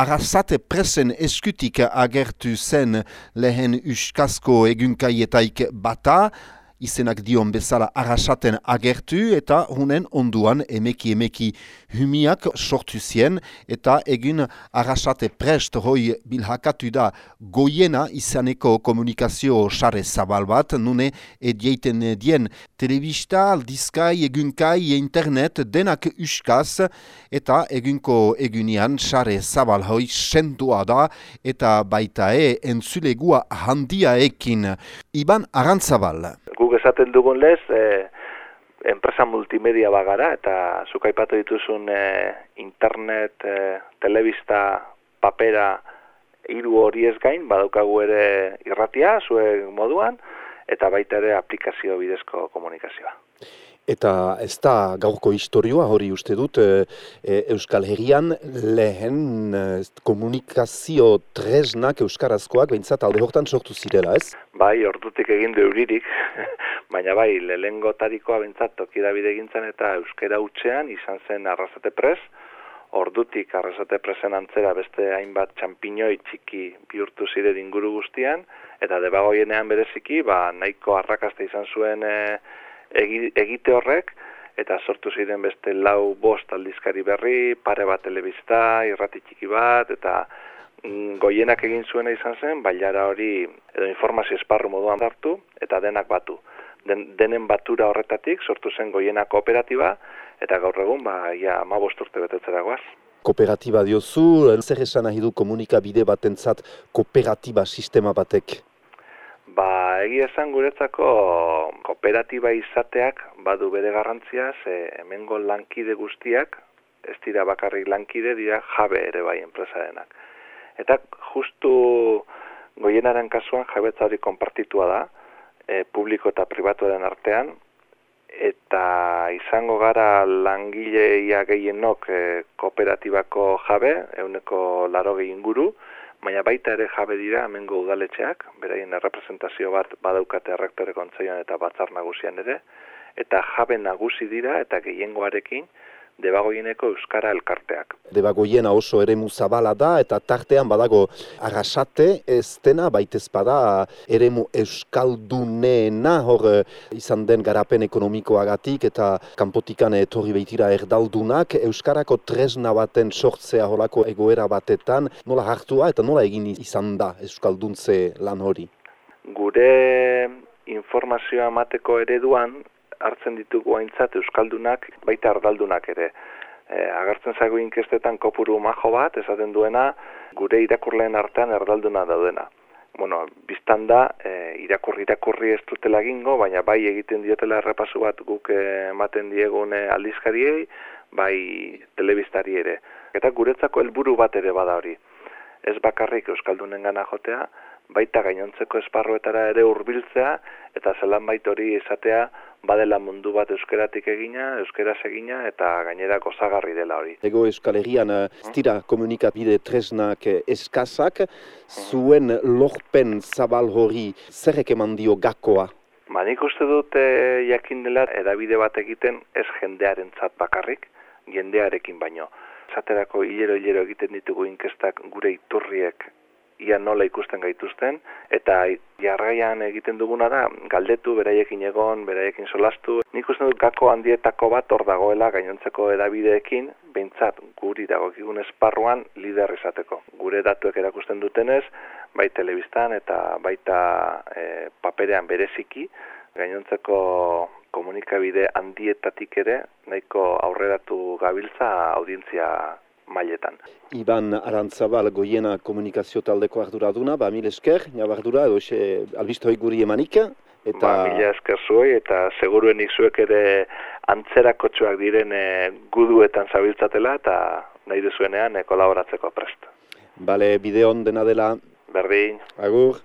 Arrasate presen eskutik agertu zen lehen uskazko egunkaietaik bata, izenak dion bezala arrasaten agertu eta hunen onduan emeki emeki humiak sortu zien eta egun arrasate prest hoi bilhakatu da goiena izaneko komunikazio sare zabal bat, nune edieiten dien telebista, aldizkai, egunkai, internet, denak uskaz eta egunko egunian sare zabal hoi sentua da eta baita e entzulegua handia ekin. Iban Arantzabal guk esaten dugun lez, e, enpresa multimedia bagara, eta zuk aipatu dituzun e, internet, e, telebista, papera, hiru hori ez gain, badaukagu ere irratia, zuek moduan, eta baita ere aplikazio bidezko komunikazioa. Eta ez da gaurko historioa hori uste dut e, Euskal Herrian lehen e, komunikazio tresnak Euskarazkoak behintzat alde hortan sortu zirela, ez? Bai, ordutik egin euririk, baina bai, lehengo tarikoa behintzat tokira bide gintzen eta Euskara utxean izan zen arrasate pres, ordutik arrasate presen antzera beste hainbat txampinoi txiki bihurtu zire inguru guztian, eta debagoienean bereziki, ba, nahiko arrakasta izan zuen... E, egite horrek, eta sortu ziren beste lau bost aldizkari berri, pare bat telebista, irrati txiki bat, eta mm, goienak egin zuena izan zen, bailara hori edo informazio esparru moduan hartu, eta denak batu. Den, denen batura horretatik sortu zen goienak kooperatiba, eta gaur egun, ba, ja, ma urte betetzera guaz. Kooperatiba diozu, zer esan nahi du komunikabide batentzat kooperatiba sistema batek? Ba, egia esan guretzako kooperatiba izateak badu bere garrantzia, ze hemengo lankide guztiak, ez dira bakarrik lankide, dira jabe ere bai enpresarenak. Eta justu goienaren kasuan jabetza hori konpartitua da, e, publiko eta pribatuaren artean, eta izango gara langileia gehienok e, kooperatibako jabe, euneko laro inguru, baina baita ere jabe dira hemengo udaletxeak, beraien representazio bat badaukate errektore kontzeioan eta batzar nagusian ere, eta jabe nagusi dira eta gehiengoarekin debagoieneko euskara elkarteak. Debagoiena oso ere zabala da eta tartean badago arrasate ez dena baitez bada eremu euskalduneena hor eh, izan den garapen ekonomikoagatik eta kanpotikan etorri behitira erdaldunak euskarako tresna baten sortzea holako egoera batetan nola hartua eta nola egin izan da euskalduntze lan hori? Gure informazioa emateko ereduan hartzen ditugu haintzat euskaldunak baita ardaldunak ere. E, agertzen zago inkestetan kopuru majo bat, esaten duena, gure irakurleen artean erdalduna daudena. Bueno, biztan da, e, irakurri irakurri ez dutela gingo, baina bai egiten diotela errepasu bat guk ematen diegun e, aldizkariei, bai telebistari ere. Eta guretzako helburu bat ere bada hori. Ez bakarrik euskaldunen gana jotea, baita gainontzeko esparruetara ere hurbiltzea eta zelan bait hori izatea badela mundu bat euskeratik egina, euskeraz egina eta gainera gozagarri dela hori. Ego Euskal Herrian ez eh, dira komunikabide tresnak eh, eskazak, zuen lorpen zabal hori zerrek eman dio gakoa? Ba, nik uste dute jakin dela edabide bat egiten ez jendearen zat bakarrik, jendearekin baino. Zaterako hilero-hilero egiten ditugu inkestak gure iturriek ia nola ikusten gaituzten, eta jarraian egiten duguna da, galdetu, beraiekin egon, beraiekin solastu. Nik uste dut gako handietako bat hor dagoela gainontzeko edabideekin, behintzat guri dagokigun esparruan lider izateko. Gure datuek erakusten dutenez, bai telebistan eta baita e, paperean bereziki, gainontzeko komunikabide handietatik ere, nahiko aurreratu gabiltza audientzia mailetan. Iban Arantzabal goiena komunikazio taldeko arduraduna, ba mil esker, nabardura, edo xe, albizto guri emanik. Eta... Ba, mila esker zuei, eta seguruen izuek ere antzerakotxoak diren e, guduetan zabiltzatela, eta nahi duzuenean e, kolaboratzeko prest. Bale, bideon dena dela. Berdin. Agur.